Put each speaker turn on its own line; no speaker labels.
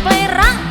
play rang